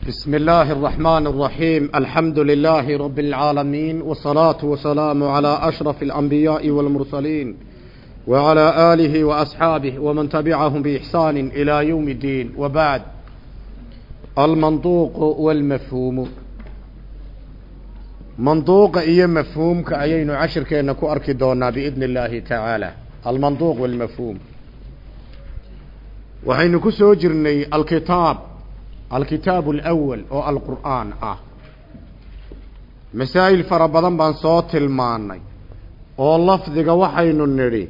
بسم الله الرحمن الرحيم الحمد لله رب العالمين والصلاة والسلام على أشرف الأنبياء والمرسلين وعلى آله وأصحابه ومن تبعهم بإحسان إلى يوم الدين وبعد المنطوق والمفهوم منطوق إيه مفهوم كأيين عشر كأنكو أركي دونا بإذن الله تعالى المنطوق والمفهوم وحين كسو جرني الكتاب alkitaab alawal oo alqur'aan ah masaa'il fara badan baan soo tilmaannay oo lafdiga waxaynu nidhi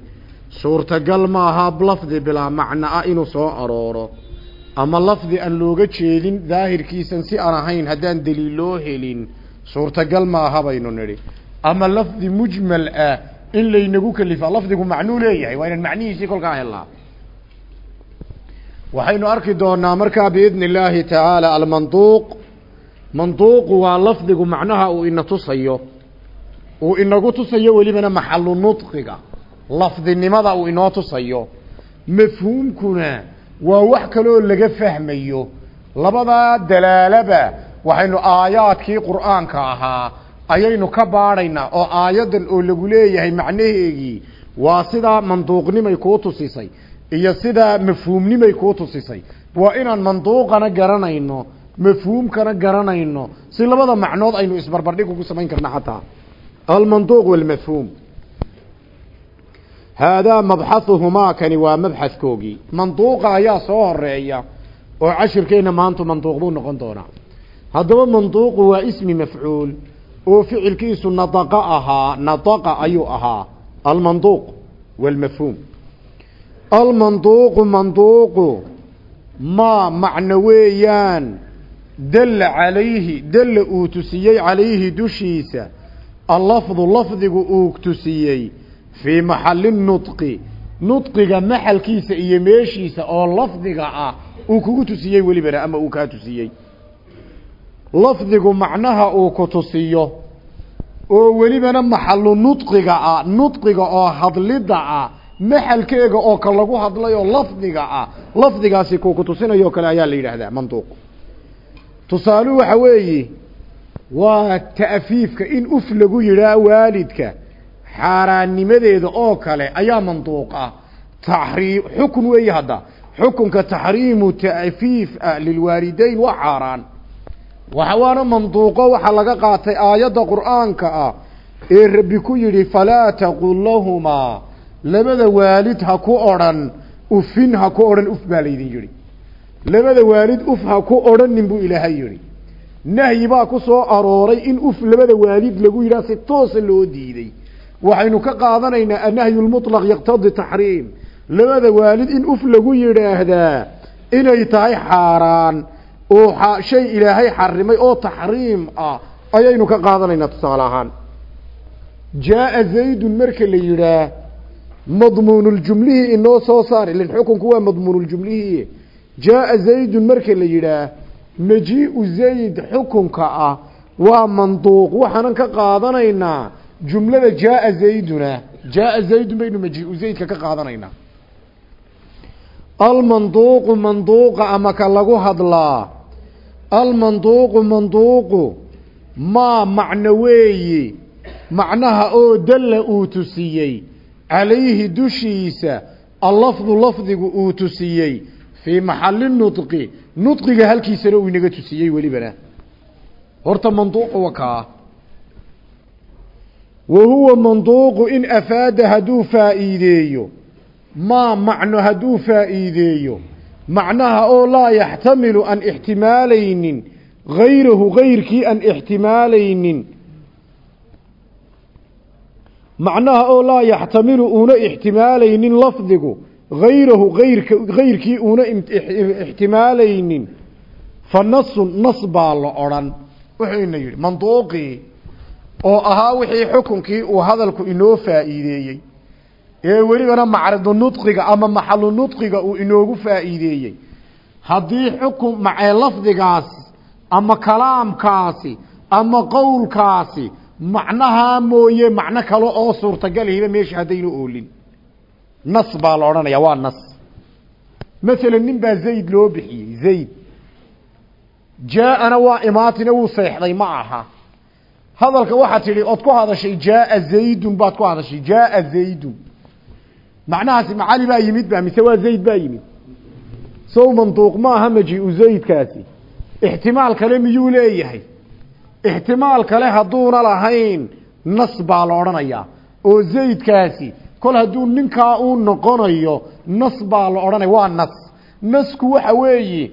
suurtagal maaha lafdi bilaa macno ah inuu soo arooro ama lafdi aan looga jeedin daahirkiisan si aan ahayn haddaan daliiloo helin suurtagal maaha baynu nidhi ama lafdi mujmal ah in laynagu kalifaa lafdigu macnuu leeyahay waa inaan macnihiisii kolkaa helnaa waxaynu arki doonaa markaa biidni illaahi tacaala almanduuq manduuqu waa lafdigu macnaha uu ina tusayo. Uu inagu tusayo welibana maxalu nudqiga lafdinimada uu inoo tusayo. Mafhuumkuna waa wax kaloo laga fahmayo. Labadaa dalaalaba waxaynu aayaadkii qur'aanka ahaa ayaynu ka baadhaynaa oo aayaddan oo lagu leeyahay macnaheegii waa sidaa manduuqnimay kuu tusisay iyo sidaa mafhuumnimay kuu tusisay. Waa inaan manduuqana garanayno mafhuumkana garanayno si labada macnood aynu isbarbardhig ugu samayn karna xataa. Almanduuq walmafhuum. Haadaa mabxahumaa kani waa mabxadkoogii manduuqa ayaa soo horreeya oo cashirkeenna maantu manduuq buu noqon doonaa. Haddaba manduuqu waa ismi mafcuul oo ficilkiisu nadaqa ahaa nadaqa ayuu ahaa. Almanduuq walmafhuum almanduuqu manduuqu maa macno weeyaan. Dalla calayhi dalla uu tusiyey calayhi dushiisa. Allafdu lafdigu uu tusiyey. Fii maxalli nudqi nudqiga maxalkiisa iyo meeshiisa oo lafdiga ah uu kugu tusiyey welibana ama uu kaa tusiyey. Lafdigu macnaha uu ku tusiyo oo welibana maxallu nudqiga ah nudqiga oo hadlidda ah maxalkeega oo ka lagu hadlayoo lafdiga ah lafdigaasi ku kutusinayo kale ayaa la yidhaahdaa manduuq tusaaluhu waxa weeye waa ta'fiifka in uf lagu yidhaa waalidka xaaraannimadeeda oo kale ayaa manduuq ah. Taxriim xukun weeye hadda xukunka taxriimu ta'fiif ah lilwaalidayn waa xaaraan. Waxa waana manduuqo waxaa laga qaatay aayadda qur'aanka ah ee rabbi ku yidhi falaa taqul lahumaa labada waalid ha ku odhan ufin ha ku odhan uf baa laydin yidhi. Labada waalid uf ha ku odhanin buu ilaahay yidhi. Nahyi baa ku soo arooray in uf labada waalid lagu yidhaha si toosa loo diiday. Waxaynu ka qaadanaynaa annahyu lmutlaq yaqtadi taxriim. Labada waalid in uf lagu yidhaahdaa inay tahay xaaraan oo shay ilaahay xarimay oo taxriim ah ayaynu ka qaadanaynaa tusaale ahaan. Jaaa zaydun marka la yidhaah madmuunuljumlihii inoo soo saar ilin xukunku waa madmuunuljumlihii jaaa zaydun marka la yidhaah majiiu zayd xukunka ah waa manduuq. Waxaanan ka qaadanaynaa jumlada jaaa zayduna. Jaaa zaydun baynu majiiu zaydka ka qaadanaynaa. Almanduuqu manduuqa ama ka lagu hadlaa. Almanduuqu manduuqu maa macno weeye macnaha oo dalla uu tusiyey calayhi dushiisa allafdu lafdigu uu tusiyey fii maxalli nudqi nudqiga halkiisana uu inaga tusiyey welibana. Horta manduuqu wa kaa. Wa huwa manduuqu in afaada hadduu faa'iideeyo maa macno hadduu faa'iideeyo macnaha oo laa yaxtamilu an ixtimaalaynin gayrahu gayrkii an ixtimaalaynin macnaha oo laa yaxtamilu uuna ixtimaalaynin lafdigu hayrahu ayrka gayrkii uuna ixtimaalaynin fa nasun nas baa la odhan. Wuxuu ina yidhi manduuqii oo ahaa wixii xukunkii uu hadalku inoo faa'iideeyey ee welibana macridu nudqiga ama maxalu nudqiga uu inoogu faa'iideeyey. Haddii xukun macee lafdigaas ama kalaamkaasi ama qowlkaasi macnahaa mooye macno kale oo suurtagalihiba meesha haddaynu oolin. Nas baa la odhanaya waa nas. Masalan nin baa zayd loo bixiyey zayd. Jaa-ana waa imaatina wuu seexday ma aha. Hadalka waxaad tidhi ood ku hadashay jaaa zaydun baad ku hadashay jaaa zaydun. Macnahaasi macali baa yimid ba mise waa zayd baa yimid? Sow manduuq ma aha maji-u zaydkaasi. Ixtimaal kale miyuu leeyahay ixtimaal kale hadduuna lahayn nas baa la odhanayaa oo zaydkaasi kol hadduu ninkaa uu noqonayo nas baa la odhanaya waa nas. Nasku waxa weeye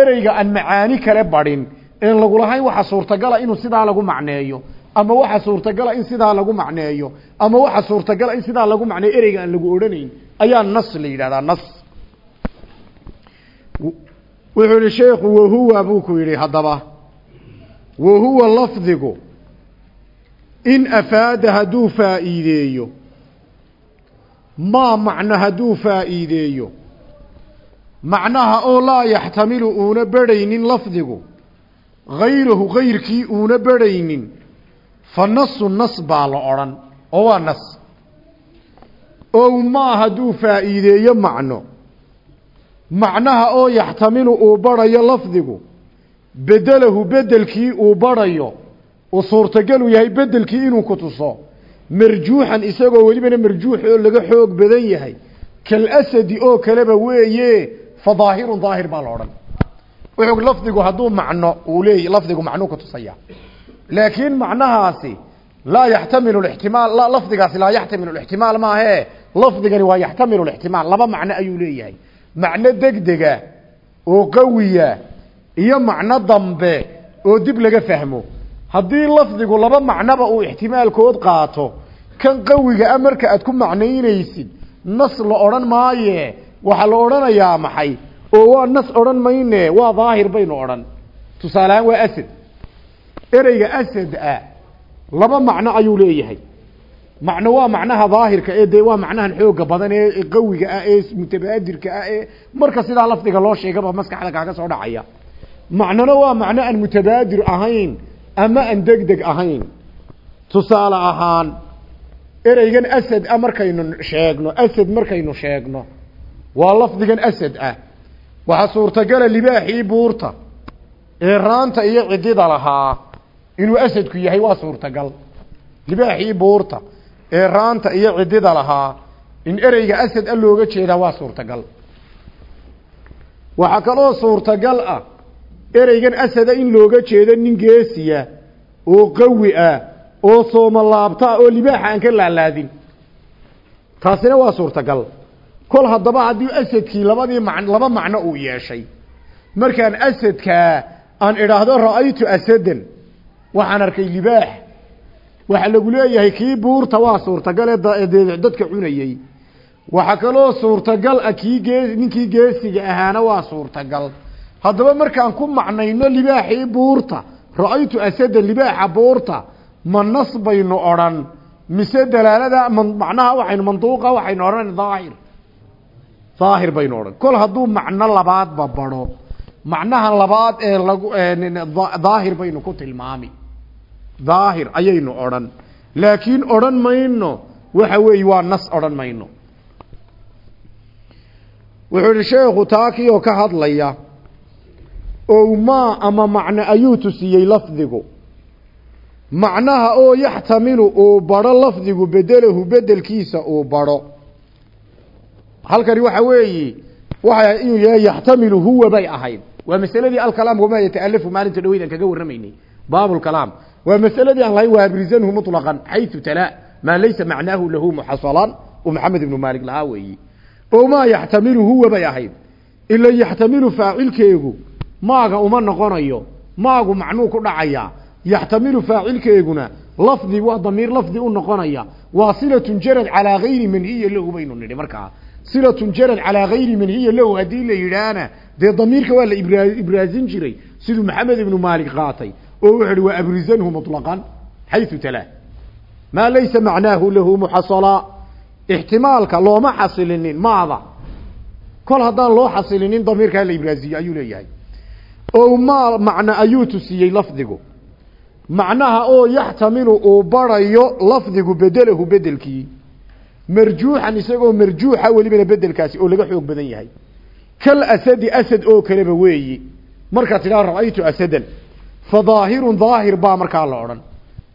ereyga aan macaani kale badhin een lagulahayn waxa suurtagala inuu sidaa lagu macneeyo ama waxa suurtagala in sidaa lagu macneeyo ama waxa suurtagala in sidaa lagu macneeyo ereyga aan lagu odhanayn ayaa nas la yidhahdaa nas. Wuxuu yihi sheekhu wahuwa buu ku yidhi haddaba wahuwa lafdigu. In afaada hadduu faa'iideeyo. Maa macno hadduu faa'iideeyo. Macnaha oo laa yaxtamilu uuna berhaynin lafdigu. Hayrahu kayrkii uuna berhaynin fa nasu nas baa la odhan oo waa nas. Ow maa hadduu faa'iideeyo macno. Macnaha oo yaxtamilu uu barhayo lafdigu bedelahu bedelkii uu barhayo uu suurtagalu yahay bedelkii inuu ku tuso. Marjuuxan isagoo welibana marjuux oo laga xoog badan yahay kalasadi oo kaleba weeye fa daahirun daahir baa la odhan. Wuxuu lafdigu hadduu macno uu leeyahy lafdigu macnuu ku tusaya. Laakiin macnahaasi laa yaxtamilu ixtimaal lafdigaasi laa yaxtamilu ixtimaal maahe lafdigani waa yaxtamilu ixtimaal laba macno ayuu leeyahay. Macno degdega oo qawiya iyo macno dambe oo dib laga fahmo. Haddii lafdigu laba macnoba uu ixtimaalkood qaato kan qawiga a marka aad ku macnaynaysid nas la odhan maaye waxaa la odhanayaa maxay? Oo waa nas odhan mayne waa daahir baynu odhan. Tusaaleahaan waa asad. Ereyga asad ah laba macno ayuu leeyahay. Macno waa macnaha daahirka ee dee waa macnahan xooga badan ee qawiga ah ee mutabaadirka ah ee marka sidaa lafdiga loo sheegaba maskaxda kaaga soo dhacaya macnona waa macno aan mutabaadir ahayn ama aan deg deg ahayn. Tusaale ahaan ereygan asad ah markaynu sheegno asad markaynu sheegno waa lafdigan asad ah. Waxaa suurtagala libaaxii buurta ee raanta iyo cidida lahaa inuu asadku yahay waa suurtagal. Libaaxii buurta ee raanta iyo cidida lahaa in ereyga asad a looga jeedaa waa suurtagal. Waxaa kaloo suurtagal ah ereygan asada in looga jeedo nin geesiya oo qawi ah oo soomalaabta ah oo libaaxa aan ka laalaadin. Taasina waa suurtagal. Kol haddaba haddii asadkii labadii ma laba macno uu yeeshay. Markaan asadkaa aan idhaahdo ra'aytu asadan waxaan arkay libaax. Waxaa lagu leeyahay kii buurta waa suurtagal ee dadka cunayey waxaa kaloo suurtagal ah kii gee ninkii geesiga ahaana waa suurtagal haddaba markaan ku macnayno libaaxii buurta ra'aytu asada libaaxa buurta ma nas baynu odhan. Mise dalaalada macnaha waxaynu manduuqa waxaynu odhan daahir. Daahir baynu odhan. Kol hadduu macno labaadba baro. Macnaha labaad ee lagu daahir baynu ku tilmaami. Daahir ayaynu odhan. Laakiin odhan mayno. Waxa weeye waa nas odhan mayno. Wuxuu ihi sheekhu taakii oo ka hadlaya ow maa ama macno ayuu tusiyey lafdigu. Macnaha oo yaxtamilu uu baro lafdigu bedelahu bedelkiisa uu baro. Halkani waxa weeyi waxa inuu yahay yaxtamilu huwa bay ahayd. Waa masaladii alkalaam wamaa yataalafu maalinta dhaweyd aan kaga warramaynay. Baabulkalaam waa masaladii aan lahayn waabrizanhu muطlaqan xayثu tala maa laysa macnaahu lahu muxasalan oo maxamed ibnu maalik lahaa weeyi. Oo maa yaxtamilu huwa bay ahayd. Ila yaxtamilu faacilkeegu maaga uma noqonayo maagu macnuu ku dhacaya yaxtamilu faacilkeeguna lafdi waa damiir lafdi u noqonaya. Waa silatun jarad calaa gayri manhiya lahu baynu nidhi markaa. Silatun jarad calaa gayri manhiya lahu haddii la yidhaahna dee damiirka waa la ibra ibraasin jiray siduu maxamed ibnu maalik qaatay oo wuxu uhi waa abrizanhu muطlaqan xayثu tala. Maa laysa macnaahu lahu muxasalaa ixtimaalka looma xasilinin maada kol haddaan loo xasilinin damiirkaa la ibraasiyo ayuu leeyahay oo maa macno ayuu tusiyey lafdigu. Macnaha oo yaxtamilu uu barayo lafdigu bedelahu bedelkii. Marjuuxan isagoo marjuuxa welibana bedelkaasi oo laga xoog badan yahay. Kal asadi asad oo kaleba weeyi. Markaad tidhaha ra'aytu asadan fa daahirun daahir baa markaa la odhan.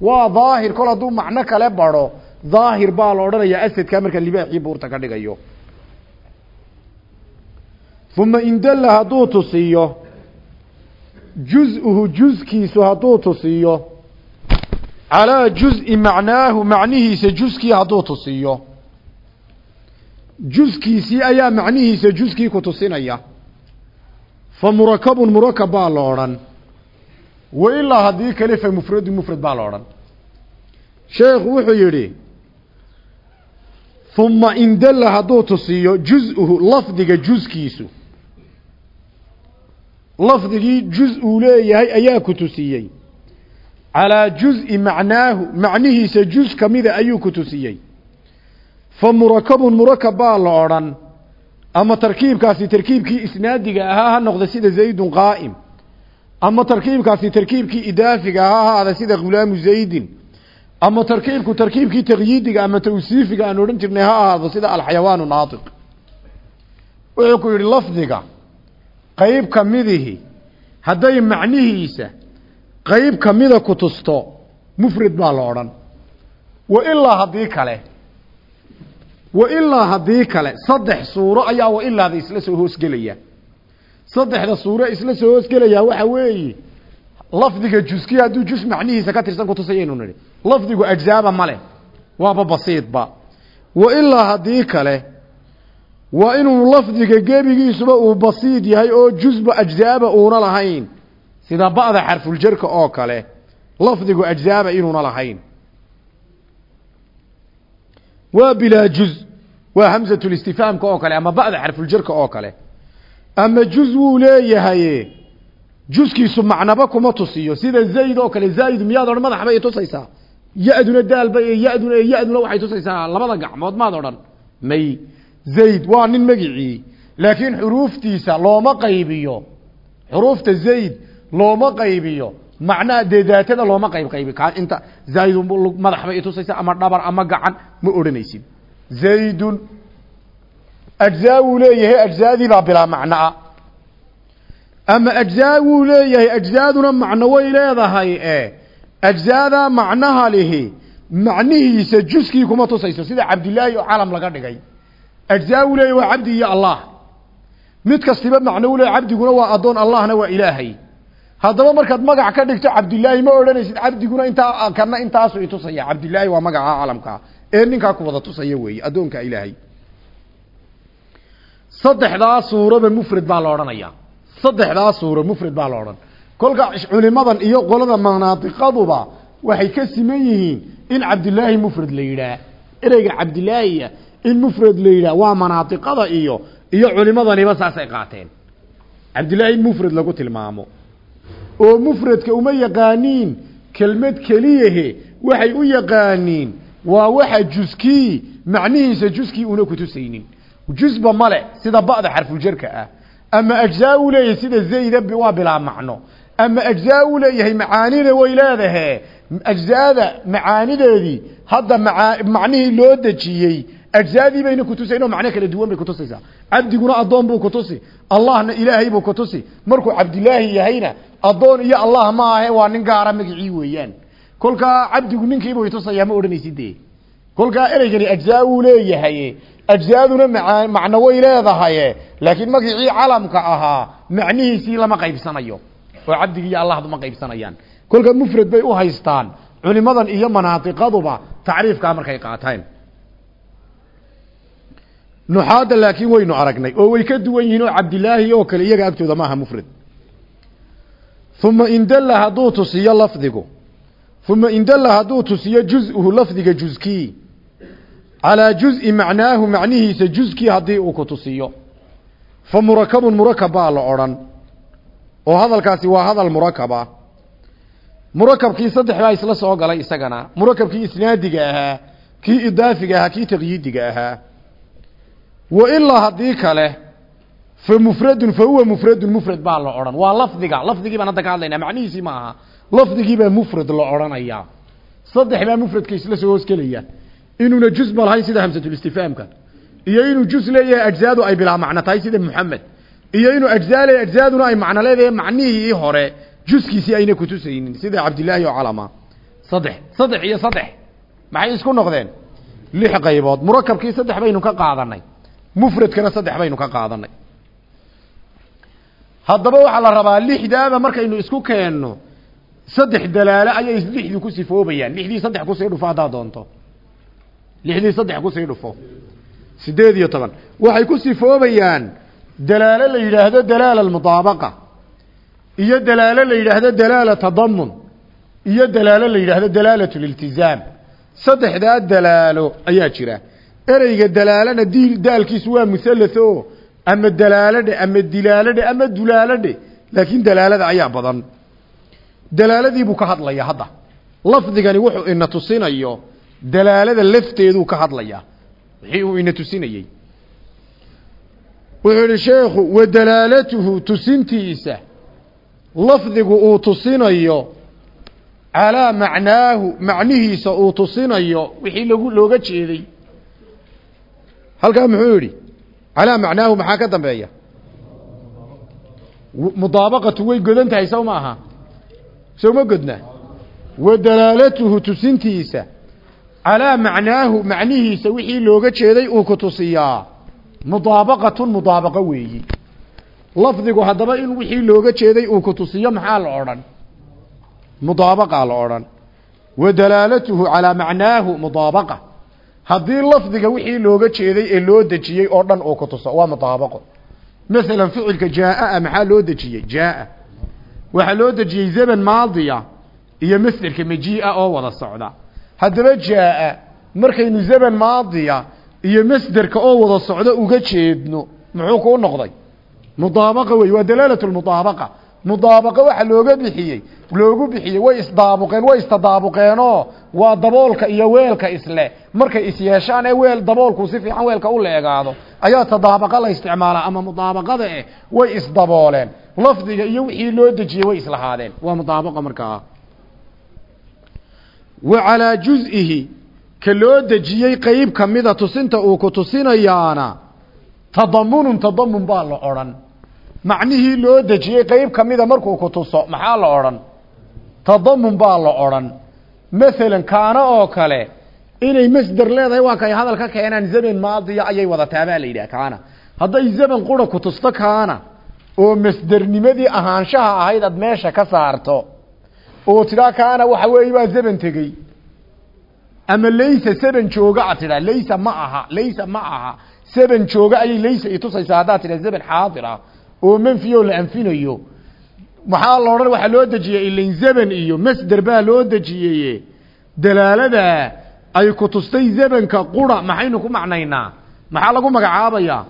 Waa daahir kol hadduu macno kale baro daahir baa la odhanayaa asadkaa markaa libaaxii buurta ka dhigayo. Uma indalla hadduu tusiyo juz-uhu juzkiisu hadduu tusiyo calaa juz-i macnaahu macnihiisa juskii hadduu tusiyo. Juskiisii ayaa macnihiisa juskii ku tusinaya. Fa murakabun murakab baa la odhan. Wa ilaa haddii kale fa mufradu mufrad baa la odhan. Sheekhu wuxuu yidhi uma indalla hadduu tusiyo juz-uhu lafdiga juskiisu lafdigii juz uu leeyahay ayaa ku tusiyey. Calaa juz-i macnaahu macnihiisa juz kamida ayuu ku tusiyey. Fa murakabun murakab baa la odhan ama tarkiibkaasi tarkiibkii isnaadiga ahaa ha noqda sida zaydun qaa'im ama tarkiibkaasi tarkiibkii idaafiga ahaa ha ahaada sida khulaamu zaydin ama tarkiibku tarkiibkii taqyiidiga ama tawsiifiga aan odhan jirnay ha ahaado sida alxayawaanu naatiq. Wuxuu ku yidhi lafdiga qayb kamidihi hadday macnihiisa qayb kamida ku tusto mufrad baa la wa ilaa haddii kale wa ilaa haddii kale saddex suuro ayaa wa ilaada isla soo hoosgelaya. Saddexda suuro isla soo hoosgelayaa waxa weeye lafdiga juski hadduu jus macnihiisa ka tirsan kutusayaynu nidhi. Lafdigu ajzaaba male waaba basiidba wa ilaa haddii kale waa inuu lafdiga gebigiisuba uu basiid yahay oo jusba ajzaaba uuna lahayn. Sida ba'da xarfuljarka oo kale lafdigu ajzaaba inuuna lahayn. Waa bilaa juz waa hamsatulistifhaamka oo kale ama ba'da xarfuljarka oo kale. Ama juz wuu leeyahay juskiisu macnaba kuma tusiyo. Sida zayd oo kale zayd miyaad odhan madax bay tusaysaa. Ya-duna daalba ya-duna ya-duna waxay tusaysaa labada gacmood maad odhan may zayd waa nin magicii laakiin xuruuftiisa looma qaybiyo. Xuruufta zayd looma qaybiyo. Macnaha dee daatada looma qayb qaybi ka inta zaydun madax bay itusaysa ama dhabar ama gacan ma odhanaysid zaydun ajzaa wuu leeyahay ajzaadii baa bilaa macnoa ama ajzaa wuu leeyahay ajzaaduna macno way leedahay e ajzaadaa macnaha lihi macnihiisa juskii kuma tusayso. Sida cabdilaahi oo calam laga dhigay leeyahy waa cabdi iyo allah mid kastiba macno u leeyahy cabdiguna waa addoon allahna waa ilaahay haddaba markaad magac ka dhigto cabdilaahi ma odhanaysid cabdiguna intaa kana intaasu itusaya cabdilaahi waa magaca calamkaa ee ninkaa ku wada tusaya weeye addoonka ilaahay saddexdaa suuraba mufrad baa la odhanaya saddexdaa suuro mufrad baa la odhan kolka culimadan iyo qolada manaadiqaduba waxay ka siman yihiin in cabdilaahi mufrad la yidhaah ereyga cabdilaahiya in mufrad la yidhaah waa manaadiqada iyo iyo culimadaniba saasay qaateen. Cabdillaahi in mufrad lagu tilmaamo. Oo mufradka uma yaqaaniin kelmad keliyahe waxay u yaqaaniin waa waxa juskii macnihiisa juskii una kutusaynin. Jusba male sida ba'da xarfuljarka ah. Ama ajzaa u leeyahay sida zayda waa bilaa macno. Ama ajzaa u leeyahay macaanina way leedahe ajzaada macaanideedii hadda macnihii loo dejiyey ajzaadii bayna kutusayn oo macno kala duwan bay kutusaysaa cabdiguna addoon buu kutusi allahna ilaahay buu kutusi markuu cabdilaahi yahayna addoon iyo allah ma ahe waa nin gaara magicii weeyaan kolkaa cabdigu ninkiibuu itusayaa ma odhanaysid dee kolkaa ereygani ajzaa uu leeyahay ajzaaduna macno way leedahaye laakiin magicii calamka ahaa macnihiisii lama qaybsanayo oo cabdigi iyo allahdu ma qaybsanayaan kolka mufrad bay u haystaan culimadan iyo manaadiqaduba tacriifkaa markay qaateen nuxaadda laakiin waynu aragnay oo way ka duwan yihiin oo cabdilaahi oo kale iyaga agtooda maaha mufrad uma indalla hadduu tusiyo lafdigu uma indalla hadduu tusiyo juz-uhu lafdiga juzkii calaa juz-i macnaahu macnihiisa juzkii haddii uu ku tusiyo. Fa murakabun murakab baa la odhan oo hadalkaasi waa hadal murakaba. Murakabkii saddex baa isla soo galay isagana. Murakabkii isnaadiga ahaa kii idaafiga ahaa kii taqyiidiga ahaa wa ilaa haddii kale fa mufradun fa huwa mufradun mufrad baa la odhan. Waa lafdiga lafdigii baan hadda ka hadlaynaa macnihiisii ma aha. Lafdigiibaa mufrad la odhanayaa saddex baa mufradka isla soo hoosgelaya inuuna juz ba lahayn sida hamsatulistifaamka iyo inuu juz leeyahay ajzaadu ay bilaa macno tahay sida muxamed iyo inuu ajzaa leeyahy ajzaaduna ay macno leedahay macnihii hore juskiisii ayna kutusaynin sida cabdillaahi oo calama. Saddex saddex iyo saddex. Maxay isku noqdeen? Lix qaybood. Murakabkii saddex baynu ka qaadanay mufradkana saddex baynu ka qaadanay. Haddaba waxaa la rabaa lixdaaba markaynu isku keenno saddex dalaalo ayay lixdii ku sifoobayaan. Lixdii saddex ku sii dhufo haddaad doonto. Lixdii saddex ku sii dhufo. Sideed iyo toban. Waxay ku sifoobayaan dalaalo la yidhaahdo dalaala almudaabaqa iyo dalaalo la yidhaahdo dalaala tadamun iyo dalaalo la yidhaahdo dalaalat liltizaam saddexdaa dalaalo ayaa jira ereyga dalaalana daalkiisu waa muhallatho ama dalaaladhe ama dilaaladhe ama dulaaladhe laakiin dalaalada ayaa badan. Dalaaladii buu ka hadlaya hadda. Lafdigani wuxuu ina tusinayo dalaalada lafteeduu ka hadlaya wixii uu ina tusinayey wuxuu yihi sheekhu wa dalaalatuhu tusintiisa. Lafdigu uu tusinayo calaa macnaahu macnihiisa uu tusinayo wixii lagu looga jeeday halkaa muxuu yidhi? Calaa macnaahu maxaa ka dambeeya? Mudaabaqatu way godan tahay sow ma aha? Sow ma godna? Wa dalaalatuhu tusintiisa. Calaa macnaahu macnihiisa wixii looga jeeday uu ku tusiyaa. Mudaabaqatun mudaabaqo weeyi. Lafdigu haddaba in wixii looga jeeday uu ku tusiyo maxaa la odhan? Mudaabaqa la odhan. Wa dalaalatuhu calaa macnaahu mudaabaqa haddii lafdiga wixii looga jeeday ee loo dejiyey oo dhan uu ku tuso waa mudaabaqo masalan ficilka jaa-a maxaa loo dejiyey? Jaa-a. Waxaa loo dejiyey zaman maadiya iyo masderka majii'a oo wada socda. Haddaba jaa-a markaynu zaman maadiya iyo masderka oo wada socdo uga jeedno muxuu kuu noqday? Mudaabaqa wey waa dalaalat lmudaabaqa mudaabaqo waxa looga bixiyey loogu bixiyey way isdaabuqeen way istadaabuqeenoo waa daboolka iyo weelka isle. Markay isyeeshaan ee weel daboolku si fiican weelka u leegaado ayaa tadaabaqa la isticmaalaa ama mudaabaqada eh way isdabooleen. Lafdiga iyo wixii loo dejiyey way islahaadeen. Waa mudaabaqa markaa wa calaa juz-ihi ka loo dejiyey qeyb kamida tusinta uu ku tusinayaana tadamunun tadamun baa la odhan macnihii loo dejiyey qeyb kamida markuu ku tuso maxaa la odhan? Tadamun baa la odhan. Masalan kaana oo kale inay masder leedahay waa kay hadal ka keenaan zaman maadiya ayay wadataa baa la yidhaha kaana. Hadday zaman qura ku tusto kaana. Oo masdernimadii ahaanshaha ahayd aad meesha ka saarto oo tidhaa kaana waxa weeye waa zaman tegey. Ama laysa saban jooga ad tidhaa laysa ma aha laysa ma aha. Saban jooga ayay laysa itusaysaa haddaad tidhaa zaman xaadir ah oo manfiyo la anfinayo. Maxaa la odhan waxaa loo dejiyey ilain zaban iyo masder baa loo dejiyey dalaalada ay ku tustay zabanka qura maxaynu ku macnaynaa? Maxaa lagu magacaabayaa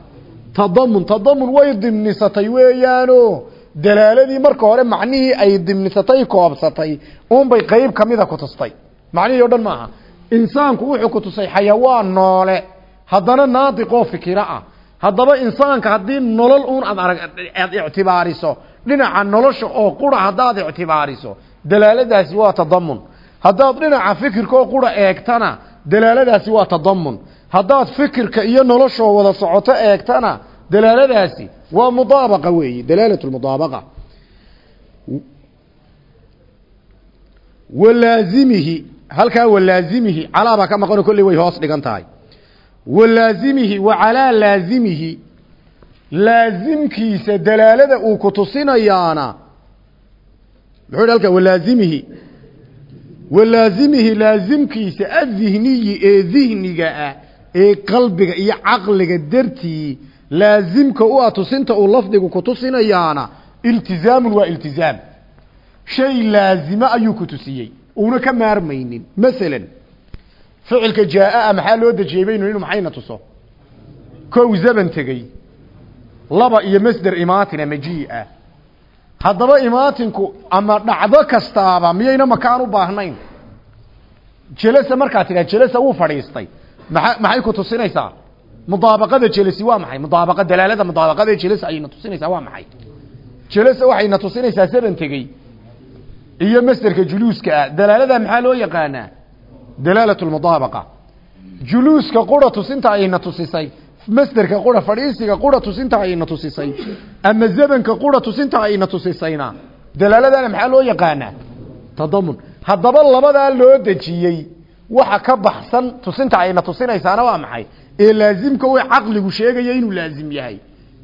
tadamun tadamun way dimnisatay weeyaano. Dalaaladii marka hore macnihii ay dimnisatay koobsatay. Unbay qeyb kamida ku tustay. Macnihii o dhan maaha. Insaanku wuxuu ku tusay xayawaan noole. Haddana naadiqoo fikiro ah haddaba insaanka haddii nolol uun aad arag aad ictibaariso dhinaca nolosha oo qura haddaad ictibaariso dalaaladaasi waa tadamun haddaad dhinaca fikirka oo qura eegtana dalaaladaasi waa tadamun haddaad fikirka iyo noloshoo wada socoto eegtana dalaaladaasi waa mudaabaqa weeye dalaalat lmudaabaqa walaazimihi halkaa walaazimihi calaabaa ka maqano kolley way hoos dhigan tahay walaazimihi wa calaa laazimihi. Laazimkiisa dalaalada uu ku tusinayaana. Muxuu halkaa walaazimihi walaazimihi laazimkiisa adihniyi ee dihniga ah ee qalbiga iyo caqliga dartii laazimka u ah tusinta uu lafdigu ku tusinayaana. Iltizaamun waa iltizaam. Shay laazima ayuu ku tusiyey. Ka maarmaynin masalan ficilka jaa-a maxaa loo dejiyey baynu inu maxayna tuso? Kow zaban tegey. Laba iyo masder imaatina majii'a haddaba imaatinku ama dhacdo kastaaba miyayna makaan u baahnayn? Jelasa markaad tidhaha jelasa wuu fadhiistay. Maa maxay ku tusinaysaa? Mudaabaqada jelasi waa maxay? Mudaabaqa dalaalada mudaabaqada jelasa ayayna tusinaysaa waa maxay? Jelasa waxayna tusinaysaa zaban tegey. Iyo masderka juluuska ah dalaalada maxaa loo yaqaanaa dalaalat lmudaabaqa juluuska qura tusinta ayna tusisay. Masderka qura fadhiisiga qura tusinta ayna tusisay. Ama zamanka qura tusinta ayna tusisayna. Dalaaladana maxaa loo yaqaanaa? Tadamun. Haddaba labadaa loo dejiyey. Waxa ka baxsan tusinta ayna tusinaysaana waa maxay? Ee laazimka way caqligu sheegaya inuu laazim yahay.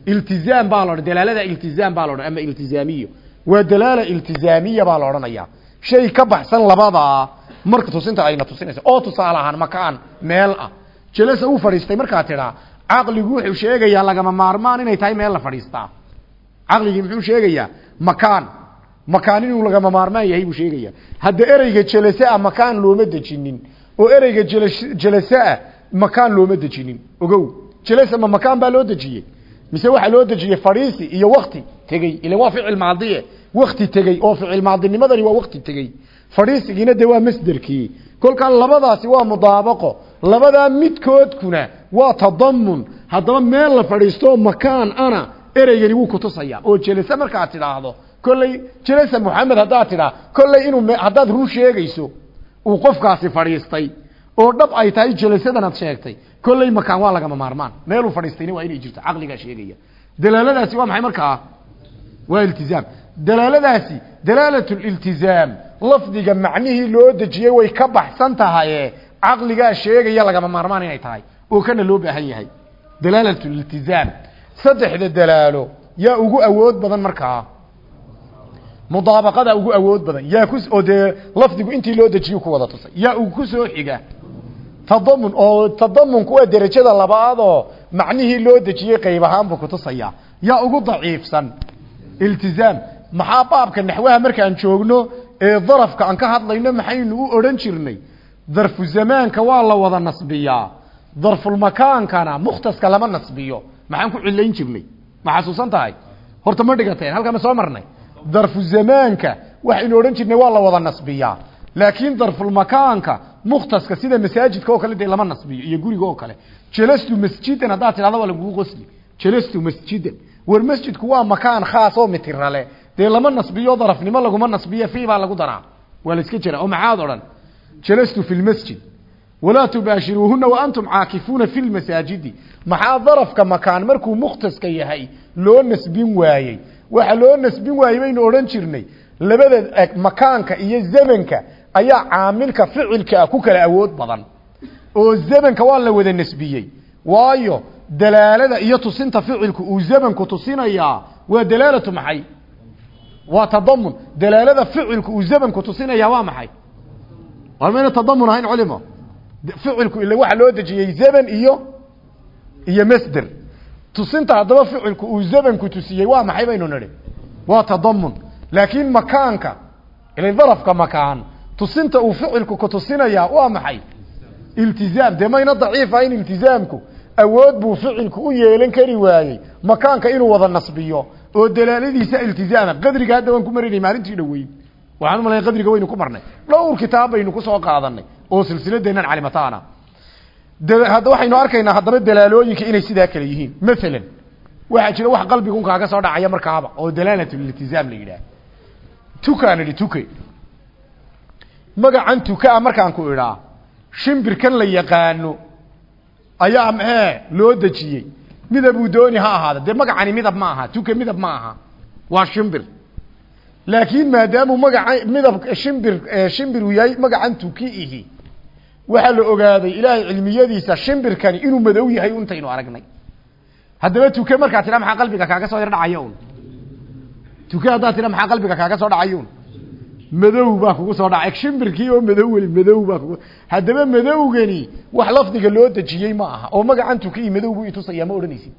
Iltizaam baa la dalaalada iltizaam baa la ama iltizaamiyo. Waa dalaala iltizaamiya baa la odhanayaa. Shay ka baxsan labadaa marka tusinta ayna tusinaysa. Oo tusaale ahaan makaan meel ah. Jelasa uu fadhiistay markaa tidhaa caqligu wuxuu sheegayaa lagama maarmaan inay tahay meel la fadhiistaa. Caqligii muxuu sheegayaa? Makaan. Makaan inuu lagama maarmaan yahay buu sheegayaa. Hadda ereyga jelase ah makaan looma dejinin. Oo ereyga jelase ah makaan looma dejinin. Ogow jelasa ma makaan baa loo dejiyey? Mise waxaa loo dejiyey fadhiisi iyo wakti tegey? Ilan waa ficil maadiye wakti tegey oo ficil maadinimadani waa wakti tegey fadhiisigiina dee waa masderkii. Kolkaa labadaasi waa mudaabaqo. Labadaa midkoodkuna waa tadamun haddaba meel la fadhiisto makaan ana ereygani wuu kutusaya oo jelase markaad tidhaahdo kolley jelasa moxamed haddaad tidhaa kolley inuu haddaad run sheegayso uu qofkaasi fadhiistay. Oo dhab ay tahay jelasadanaad sheegtay kolley makaan waa lagama maarmaan. Meeluu fadhiistayna waa inay jirto caqligaa sheegaya. Dalaaladaasi waa maxay markaa? Waa iltizaam. Dalaaladaasi dalaalat liltizaam lafdiga macnihii loo dejiyey way ka baxsan tahaye caqligaa sheegaya lagama maarmaan inay tahay oo kana loo baahan yahay. Dalaalat liltizaam saddexda dalaalo yaa ugu awood badan markaa mudaabaqada ugu awood badan. Yaa ku oo dee lafdigu intii loo dejiyo ku wada tusay. Yaa ku soo xiga. Tadamun oo tadamunku waa derajada labaad oo macnihii loo dejiyey qayb ahaan buu kutusaya yaa ugu daciifsan. Iltizaam. Maxaa baabka naxwaha markaan joogno ee darafka aan ka hadlayno maxaynu u odhan jirnay? Darfu zamaanka waa la wada nasbiyaa darfulmakaankana mukhtaska lama nasbiyo. Maxaan ku cilayn jirnay? Ma xasuusan tahay? Horta ma dhigateen halkaa ma soo marnay. Darfu zamaanka waxaynu odhan jirnay waa la wada nasbiyaa laakiin darfulmakaanka mukhtaska sida masaajidka oo kale dee lama nasbiyo iyo guriga oo kale. Jelastu masjidan haddaad tidhahda waa lagugu qosli. Jelastu masjidan. War masjidku waa makaan khaas oo mitirale dee lama nasbiyo darafnimo laguma nasbiyo fi baa lagu daraa. Waa la iska jira oo maxaad odhan. Jalastu fi lmasjid walaa tubaashiruuhuna waantum caakifuuna fi lmasaajidi maxaa darafka makaan markuu mukhtaska yahay loo nasbin waayey? Waxa loo nasbin waayey baynu odhan jirnay. Labada makaanka iyo zamanka ayaa caamilka ficilka ku kala awood badan. Oo zamanka waa la wada nasbiyey. Waayo dalaalada iyo tusinta ficilku uu zamanku tusinayaa waa dalaalatu maxay waa tadamun dalaalada ficilku uu zamanku tusinayaa waa maxay? War mayna tadamun ahayn culimo. Ficilku ila waxa loo dejiyey zaman iyo iyo masder. Tusinta haddaba ficilku uu zamanku tusiyey waa maxay baynu nidhi? Waa tadamun laakiin makaanka ila darafka makaan tusinta uu ficilku ku tusinayaa waa maxay? Iltizaam. Dee mayna daciif ahayn iltizaamku? Awood buu ficilku u yeelan kari waayey. Makaanka inuu wada nasbiyo oo dalaaladiisa iltizaama qadriga hadda waan ku marinay maalintii dhaweyn waxaan u malaya qadriga waynu ku marnay. Dhowr kitaab baynu ku soo qaadanay oo silsiladeennan calimataana. Hadda waxaynu arkaynaa haddaba dalaalooyinka inay sidaa kale yihiin. Maalan waxaa jira wax qalbigun kaaga soo dhacaya markaaba oo dalaalatuliltizaam la yidhaah tukaan idhi tuke. Magacan tukaa markaan ku idhaa shimbirkan la yaqaano ayaa ee loo dejiyey midabuu dooni ha ahaada dee magacani midab ma aha. Tuke midab ma aha. Waa shimbir. Laakiin maadaamuu magaca midab shimbir shimbir uu yahay magacan tuki ihi. Waxaa la ogaaday ilaahay cilmiyadiisa shimbirkani inuu madow yahay untaynu aragnay. Haddaba tuke markaa tidha maxaa qalbiga kaaga soo yar dhacaya un tuke haddaad tidha maxaa qalbiga kaaga soo dhacaya un madow baa kugu soo dhacay shimbirkii oo madow weli madow baa kugu. Haddaba madowgani wax lafdiga loo dejiyey ma aha. Oo magacan tuke iyo madow buu itusaya ma odhanaysid.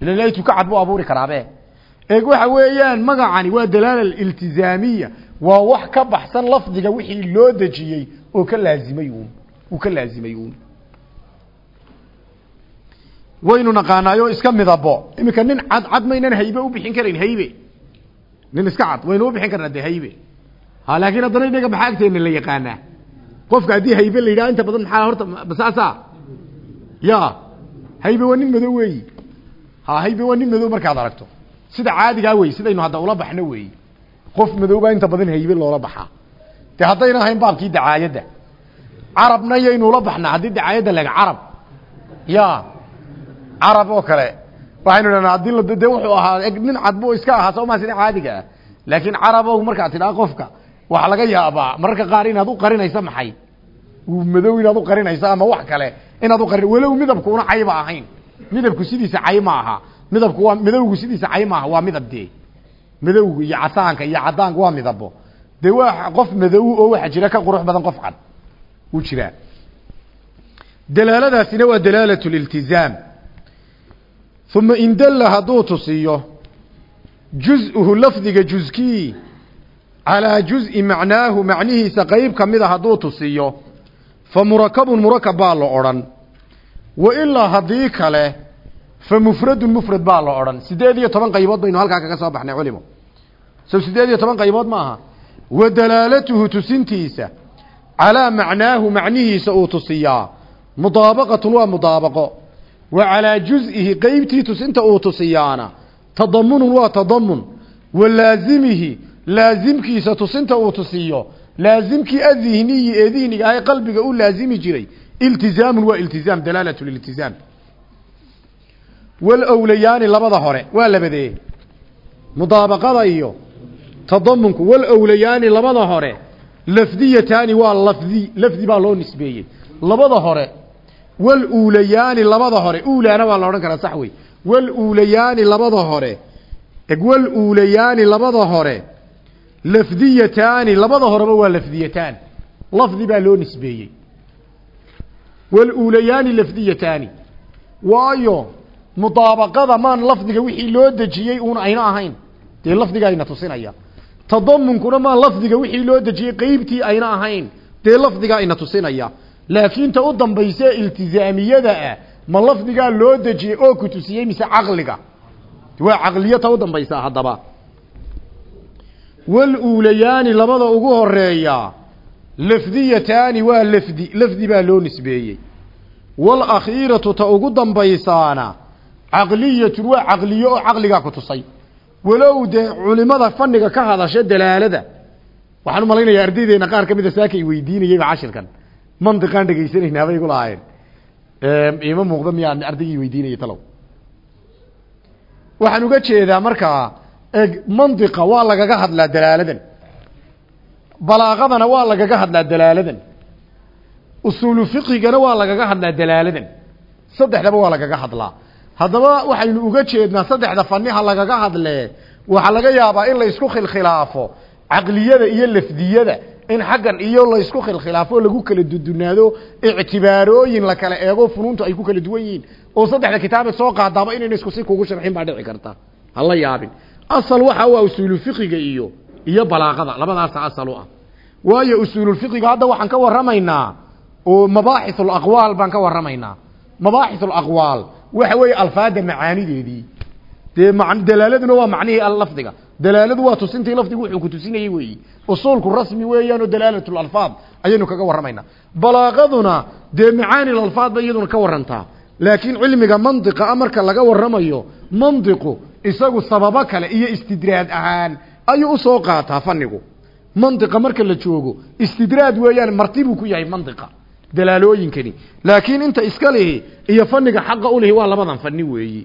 Ila ilahay tuke cad buu abuuri karaabe eeg waxa weeyaan magacani waa dalaala iltizaamiya waa wax ka baxsan lafdiga wixii loo dejiyey oo ka laazimay uun uu ka laazimay uun. Waynu naqaanaayo iska midabo iminka nin cad cad maynan haybe u bixin karayn haybe. Nin iska cad waynu u bixin karnaa haybe ha laakiin haddana inaga maxaa agteena la yaqaanaa? Qofka haddii haybe la yidhaha inta badan maxaa horta basaasa ya haybe waa madow weeyi. Ha haybe waa nin madow markaad aragto. Sida caadigaa wey sidaynu hadda ula baxno weey qof madoobaa inta badan haybe loola baxaa dee haddayna ahayn baabkii dacaayadda. Carabna yaynu ula baxnaa haddii dacaayadda lega carab. Ya carab oo kale. Waxaynu idhahnaa haddii dee wuxuu ahaa nin cad buu iska ahaa soo caadiga ah. Laakiin carabow markaad tidhaa qofka waxaa laga yaabaa mararka qaar inaad u qarinayso maxay? Madow inaad u qarinayso ama wax kale. Inaad u qarin walow midabkuuna cayba ahayn. Midabku sidiisa cay ma aha. Midabku waa midowgu sidiisa cay maaha waa midab dee. Madowga iyo cadaanka iyo cadaanka waa midabo dee waa qof madow oo waxa jira ka qurux badan qof cad. U jiraa. Dalaaladaasina waa dalaalat liltizaam. Uma in dalla hadduu tusiyo juz-uhu lafdiga juzkii calaa juz-i macnaahu macnihiisa qeyb ka mida hadduu tusiyo fa murakabun murakab baa la odhan. wa ilaa haddii kale fa mufradun mufrad baa la odhan. siddeed iyo toban qaybood baynu halkaa kaga soo baxnay culimo sow siddeed iyo toban qaybood ma aha wa dalaalatuhu tusintiisa calaa macnaahu macnihiisa uu tusiyaa. mudaabaqatun waa mudaabaqo wa calaa juz-ihi qeybtii tusinta uu tusiyaana. tadamunun waa tadamun wa laazimihi laazimkiisa tusinta uu tusiyo laazimkii adihniyi ee dihniga ahay qalbiga u laazimi jiray iltizaamun waa iltizaam dalaalatu liltizaam walowlayaani labada hore waa labadee mudaabaqada iyo tadamunku walowlayaani labada hore lafdiyataani waa lafdi lafdi baa loo nisbeeyey. Labada hore waluulayaani labada hore uulaana waa la odhan karaa sax wey waluulayaani labada hore waluulayaani labada hore lafdiyataani labada horeba waa lafdiyataan. Lafdi baa loo nisbeeyey. Waluulayaani lafdiyataani. Waayo mudaabaqada maan lafdiga wixii loo dejiyey uun ayna ahayn. Dee lafdiga ayna tusinaya. Tadamunkuna maan lafdiga wixii loo dejiyey qeybtii ayna ahayn. Dee lafdiga ayna tusinaya. Laakiin ta u dambayse iltizaamiyada ah ma lafdigaa loo dejiyey oo ku tusiyey mise caqliga? Waa caqliyo ta u dambaysa haddaba waluulayaani labada ugu horreeya lafdiyataani waa lafdi lafdi baa loo nisbeeyey. Waalakhiiratu ta ugu dambaysaana caqliyatun waa caqliyo oo caqligaa ku tusay. Walow dee culimada fanniga ka hadasha dalaalada waxaan u malaynayaa ardaydeena qaar ka mida saaka i weydiinayeyba cashirkan mandiqaan dhegaysanayna bay ku lahaayeen. Ima muuqda miyaa ardaygii weydiinayay talow? Waxaan uga jeedaa markaa eg waa lagaga hadlaa dalaaladan. Balaaqadana waa lagaga hadlaa dalaaladan. Usuulu fiqigana waa lagaga hadlaa dalaaladan. Saddexdaba waa lagaga hadlaa. Haddaba waxaynu uga jeednaa saddexda faniha lagaga hadlee waxaa laga yaabaa in la isku khilkhilaafo caqliyada iyo lafdiyada in xaggan iyo laysku khilkhilaafo lagu kala dudunaado ictibaarooyin la kala eego funuuntu ay ku kala duwan yihiin. Oo saddexda kitaabe soo qaadaaba inayna isku si kugu sharxin baa dhici karta. Hala yaabin asal waxa ah usuulu fiqiga iyo iyo balaaqada labadaasa asal u ah. Waayo usuululfiqiga hadda waxaan ka warramaynaa oo mabaaxithul aqwaal baan ka warramaynaa. Mabaaxithul aqwaal waxa weeye alfaada macaanideedii. Dee ma dalaaladuna waa macnihii lafdiga. Dalaaladu waa tusintii lafdigu wuxuu ku tusinayey weeyi. Usuulku rasmi weeyaanoo dalaalatul alfaad ayaynu kaga warramaynaa. Balaaqaduna dee macaani alfaad bay ka warantaa laakiin cilmiga mandiqa marka laga warramayo mandiqu isagu sababo kale iyo istidraad ahaan ayuu u soo qaataa fanigu mandiqa marka la joogo istidraad weeyaan marti buu ku yahay mandiqa dalaalooyinkani. Laakiin inta iska lihi iyo faniga xaqa u lihi waa labadan fani weeyi.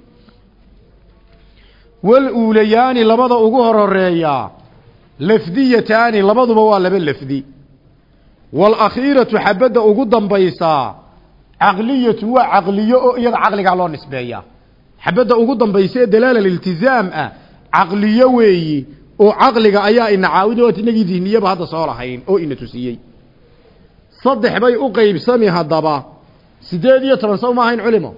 Waluulayaani labada ugu hororeeyaa lafdiyataani labaduba waa laba lafdi. Waalakhiiratu xabadda ugu dambaysaa caqliyatu waa caqliyo oo iyada caqligaa loo nisbeeyaa xabadda ugu dambaysa ee dalaala iltizaam ah caqliyo weeyi oo caqliga ayaa ina caawid oo inagii dihniyaba hadda soo lahayn oo ina tusiyey. Saddex bay u qeybsami haddaba. Siddeed iyo toban sow ma ahayn culimo?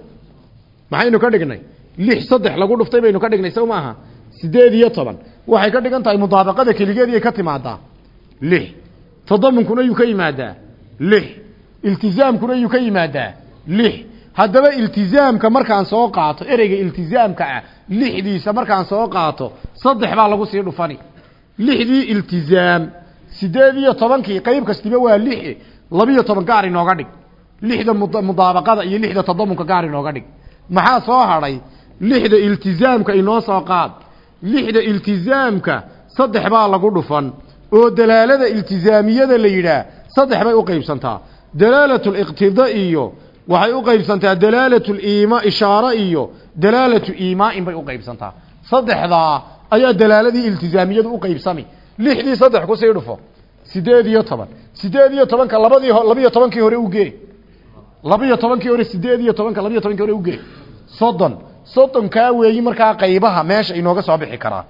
Maxaynu ka dhignay? Lix saddex lagu dhuftay baynu ka dhignay sow maaha siddeed iyo toban. Waxay ka dhigan tahay mudaabaqada keligeediyay ka timaadaa lix. Tadamunkuna yuu ka yimaadaa. Lix. Iltizaamkuna yuu ka yimaadaa. Lix haddaba iltizaamka markaan soo qaato ereyga iltizaamka ah lixdiisa markaan soo qaato saddex baa lagu sii dhufani. Lixdii iltizaam siddeed iyo tobankii qeyb kastiba waa lix labiyo toban gaar inooga dhig. Lixda mudaabaqada iyo lixda tadamunka gaar inooga dhig. Maxaa soo hadhay lixda iltizaamka inoo soo qaad. Lixda iltizaamka saddex baa lagu dhufan. Oo dalaalada iltizaamiyada la yidhaah saddex bay u qaybsantaa. Dalaalatu liqtida iyo waxay u qaybsantaa dalaalatu liima ishaare iyo dalaalatu iimaa'in bay u qaybsantaa. Saddexdaa ayaa dalaaladii iltizaamiyadu u qaybsami. Lixdii saddex ku sii dhufo. Sideed iyo toban. Sideed iyo tobanka labadii labiyo tobankii hore ugee labiyo tobankii hore sideed iyo tobanka labiyo tobankii hore ugee soddon. Soddonkaa weeyi markaa qaybaha meesha inooga soo bixi karaa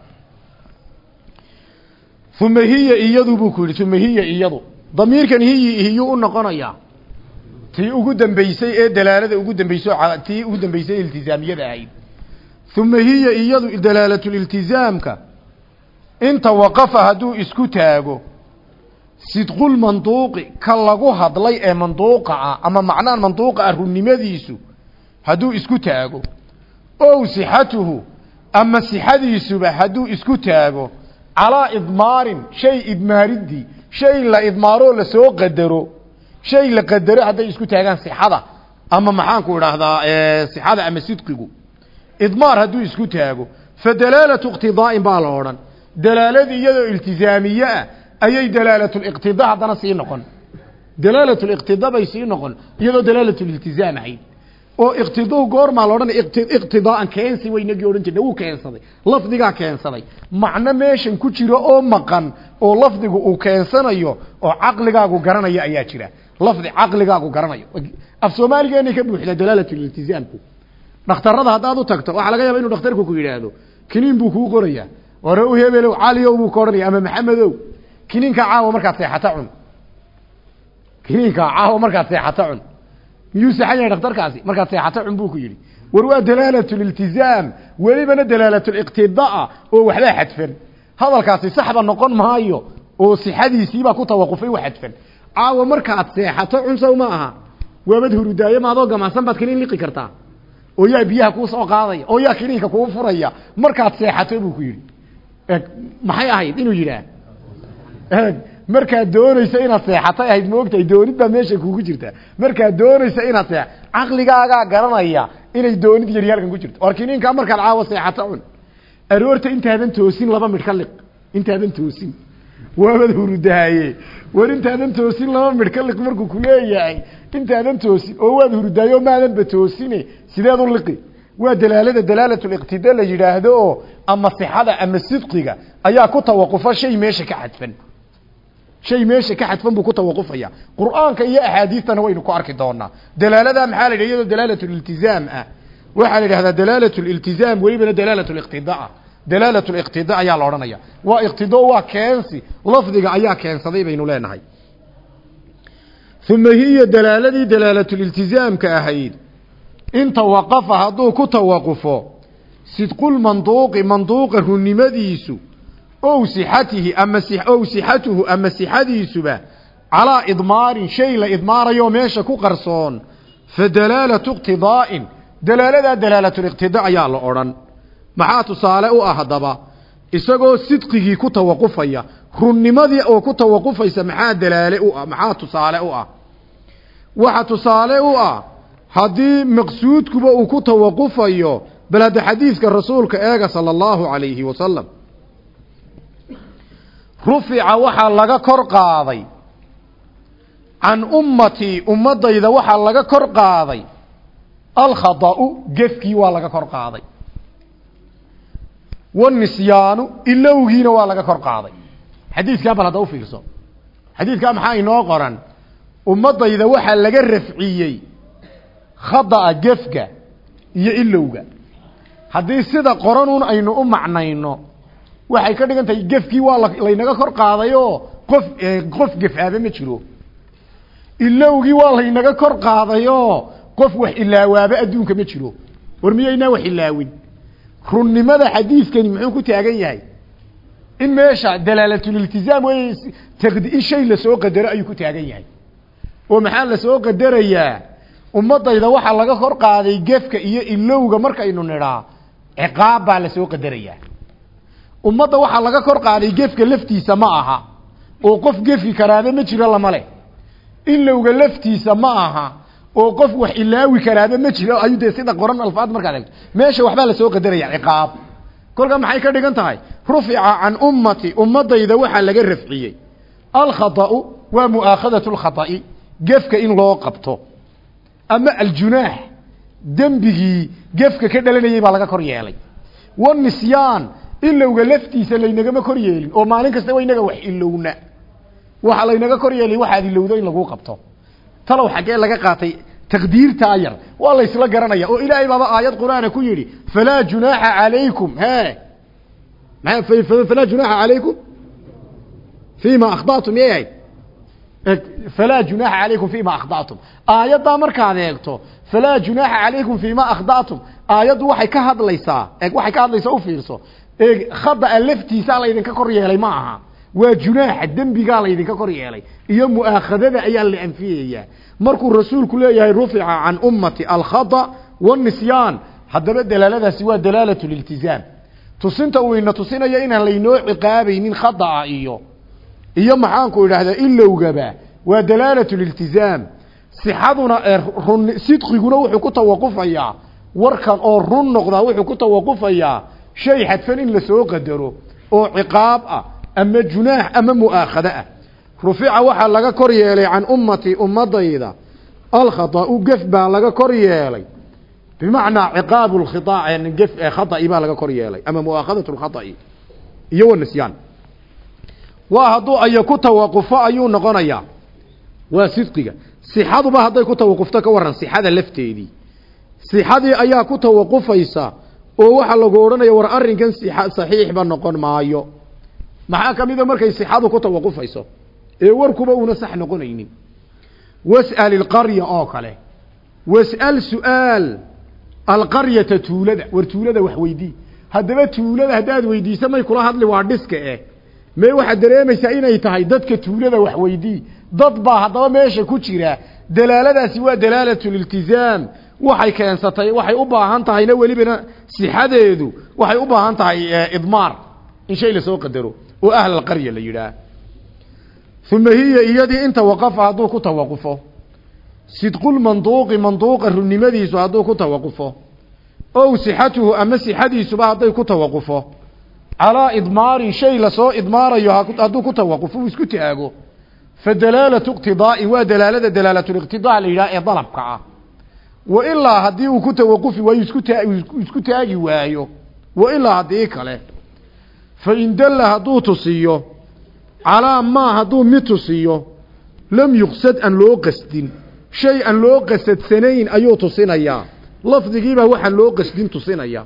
uma hiya iyadu buu ku yidhi uma hiya iyadu. Damiirkan hiyi hiyuu u noqonayaa tii ugu dambeysay ee dalaalada ugu dambeysay tii ugu dambeysay iltizaamiyada ahayd. Uma hiya iyadu dalaalatuliltizaamka inta waqafa hadduu isku taago sidqulmanduuqi ka lagu hadlay ee manduuqa ah ama macnaan manduuqa ah runnimadiisu hadduu isku taago. Ow sixatuhu ama sixadiisuba hadduu isku taago calaa idmaarin shay idmaaridii shay la idmaaroo la soo qadaro shay la qadaro hadday isku taagaan sixada ama maxaanku idhaahdaa sixada ama sidqigu. Idmaar hadduu isku taago fa dalaalatu iqtidaa'in baa la odhan. Dalaaladii iyadoo iltizaamiye ah ayay dalaalatuliqtida haddana sii noqon. Dalaalatuliqtida bay sii noqon iyadoo dalaalatuliltizaam ahayd oo iqtiduhu goormaa la odhanaya iqtidaaan keensi waynagii odhan jirna wuu keensaday. Lafdigaa keensaday macno meeshan ku jiro oo maqan oo lafdigu uu keensanayo oo caqligaagu garanaya ayaa jira. Lafdi caqligaagu garanayo. Af soomaaligeenay ka buuxdaa dalaalatuliltizaamku dhakhtarada haddaad u tagto waxaa laga yaaba inuu dhakhtarku ku yidhaahdo kiniin buu kuu qorayaa. Ore u hebelow caliow buu ka odhanaya ama maxamedow. Kiniinka caawa markaad seexata cun. Kiniinka caawa markaad seexata cun miyuu saxan yahay dhakhtarkaasi markaad seexata cun buu ku yidhi war waa dalaalatuliltizaam welibana dalaalatul-iqtidaa oo waxbaa xadfan. Hadalkaasi saxba noqon maayo oo sixadiisiibaa ku tawaqufay wax xadfan. Caawa markaad seexato cun sow ma aha. Waabad hurudaayo maadoo gamacsan baad kiniin liqi kartaa. Oo yaa biyaha kuu soo qaadaya oo yaa kiniinka kuu furaya. Markaad seexato buu ku yidhi. Maxay ahayd inuu yidhaah markaad doonaysa inaad seexatay ahayd maogtahay doonid baa meesha kugu jirta. Markaad doonaysa inaad see caqligaagaa garanaya inay doonid yari halkan ku jirto. War kiniinkaa markaad caawa seexato cun aroorta intaadan toosin laba midh ka liq. Intaadan toosin. Waabad hurudaaye. War intaadan toosin laba midh ka liq markuu kuleeyahay intaadan toosin. Oo waad hurudaaye oo maadanba toosine. Sideed u liqi. Waa dalaalada dalaalatuliqtida la yidhaahdo oo ama sixada ama sidqiga ayaa ku tawaqufa shay meesha ka xadfan shay meesha ka xadfan buu ku tawaqufaya. Qur'aanka iyo axaadiistana waynu ku arki doonaa dalaalada maxaa la yidhah iyadoo dalaalatuliltizaam ah. Waxaa la yidhahdaa dalaalatuliltizaam welibana dalaalatuliqtidaa dalaalatuliqtida ayaa la odhanaya. Waa iqtido waa keensi. Lafdiga ayaa keensaday baynu leenahay. Uma hiya dalaaladii dalaalatuliltizaamka ahayd. In tawaqafa hadduu ku tawaqufo sidqulmanduuqi manduuqa runnimadiisu ow sixatihi ama ow sixatuhu ama sixadiisuba calaa idmaarin shay la idmaarayo meesha ku qarsoon fa dalaalatu iqtidaa'in dalaaladaa dalaalatuliqtida ayaa la odhan maxaa tusaale u ah haddaba isagoo sidqigii ku tawaqufaya runnimadii oo ku tawaqufaysa maxaa dalaale u ah maxaa tusaale u ah waxa tusaale u ah haddii maqsuudkuba uu ku tawaqufayo bal hadda xadiidka rasuulka eega sala allahu calayhi wasalam rufica waxaa laga kor qaaday. Can ummatii ummadayda waxaa laga kor qaaday. Alkhada'u gefkii waa laga kor qaaday. Wanisyaanu ilowgiina waa laga kor qaaday. Xadiidkaa bal hadda u fiirso. Xadiidkaa maxaa inoo qoran? Ummadayda waxaa laga rafciyey khada'a gefka iyo ilowga. Haddii sida qoranuun aynu u macnayno waxay ka dhigan tahay gefkii waa laynaga kor qaadayoo qof qof gefaaba ma jiro. Ilowgii waa laynaga kor qaadayoo qof wax ilaawaaba adduunka ma jiro. War miyaynaa wax ilaawin? Runnimada xadiidkani muxuu ku taagan yahay? In meesha dalaalatuliltizaam wey in shay la soo qadaro ayuu ku taagan yahay. Oo maxaa la soo qadarayaa? Ummadayda waxaa laga kor qaaday gefka iyo ilowga markaynu nidhaa ciqaab baa la soo qadarayaa ummadda waxaa laga kor qaaday gefka laftiisa ma aha. Oo qof gefi karaaba ma jiro lama leh ilowga laftiisa ma aha oo qof wax ilaawi karaaba ma jiro ayuu dee sida qoran alfaad markaad eegto meesha waxbaa la soo qadaraya ciqaab. Kolka maxay ka dhigan tahay? Rufica can ummati ummadayda waxaa laga rafciyey. Alkhata'u waa mu'aakhadatu lkhata'i gefka in loo qabto. Ama aljunaax dembigii gefka ka dhalanayay baa laga kor yeelay. Wanisyaan ilowga laftiisa laynagama kor yeelin oo maalin kasta wa inaga wax ilowna. Waxa laynaga kor yeelay waxaad ilowdo in laguu qabto. Talow xaggee laga qaatay taqdiirtaa yar waa la isla garanaya oo ilaahay baaba aayad qur'aana ku yidhi falaa junaaxa calaykum. He? Falaa junaaxa calaykum? Fima akhda'tum yay ahayd. Falaa junaaxa calaykum fima akhda'tum. Aayaddaa markaad eegto falaa junaaxa calaykum fima akhda'tum aayaddu waxay ka hadlaysaa eeg waxay ka hadlaysaa u fiirso eeg khada'a laftiisaa laydinka kor yeelay ma aha. Waa junaaxa dembigaa laydinka kor yeelay. Iyo mu'aakhadada ayaa la anfiyayaa markuu rasuulku leeyahay rufica can ummati alkhada wاnisyaan haddaba dalaaladaasi waa dalaalat liltizaam tusinta uu ina tusinayo inaan laynoo ciqaabaynin khada'a iyo. Iyo maxaanku idhaahdaa ilowgaba waa dalaalat liltizaam sixaduna sidqiguna wuxuu ku tawaqufayaa. Warkan oo run noqdaa wuxuu ku tawaqufayaa shay xadfan in la soo qadaro oo ciqaab ah ama junaax ama mu'aakhado ah rufica waxaa laga kor yeelay can ummati ummadayda alkhata'u gef baa laga kor yeelay bimacnaa ciqaabu lkhiaac khata'i baa laga kor yeelay ama mu'aakhadatu lkhata'i iyo wanisyaan waa hadduu aya ku tawaqufo ayuu noqonayaa waa sidqiga sixaduba hadday ku tawaqufto ka waran sixada lafteedii ayaa ku tawaqufaysa oo waxaa lagu odhanaya war arrinkan saxiixba noqon maayo. Maxaa ka mida markay sixadu ku tawaqufayso? Ee warkuba una sax noqonaynin. Was'al ilqarya oo kale. Was'al su'aal alqaryata tuulada. War tuulada wax weydii haddaba tuulada haddaad weydiiso may kula hadli waa dhiska eh. Mee waxaad dareemaysaa inay tahay dadka tuulada wax weydii dad baa haddaba meesha ku jira. Dalaaladaasi waa dalaalatu liltizaam waxay keensatay waxay u baahan tahayna welibana sixadeedu waxay u baahan tahay idmaar in shay la soo qadaro oo ahl alqarya la yidhaah. Uma hiya iyadii in tawaqafa hadduu ku tawaqufo. Sidqulmanduuqi manduuqa runnimadiisu hadduu ku tawaqufo. Ow sixatuhu ama sixadiisuba hadday ku tawaqufo. Calaa idmaarin shay la soo idmaarayo hadduu ku tawaqufo isku taago. Fa dalaalatu iqtidaa'in waa dalaalada dalaalatul-iqtidaa la yidhaha ee dalabka ah wa ilaa haddii uu ku tawaqufi waayo isku taa isku taagi waayo. Wa ilaa haddii kale. Fa in dalla hadduu tusiyo calaa maa hadduu mid tusiyo lam yuqsad aan loo qasdin. Shay aan loo qasadsanayn ayuu tusinayaa. Lafdigiibaa waxaan loo qasdin tusinaya.